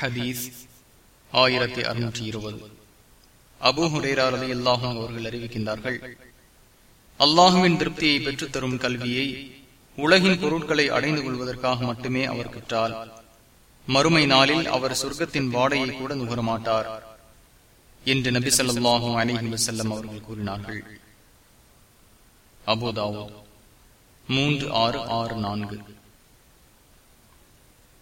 ஹதீஸ் ஆயிரத்தி அறுநூற்றி இருபது. அபு அல்லாஹும் அவர்கள் அறிவிக்கின்றார்கள் அல்லாஹுவின் திருப்தியை பெற்றுத்தரும் கல்வியை உலகின் பொருட்களை அடைந்து கொள்வதற்காக மட்டுமே அவர் பெற்றால் மறுமை நாளில் அவர் சொர்க்கத்தின் வாடையை கூட நுகரமாட்டார் என்று நபி சொல்லாஹும் அலிஹி வசல்லம் அவர்கள் கூறினார்கள். அபுதாவோ மூன்று ஆறு ஆறு நான்கு.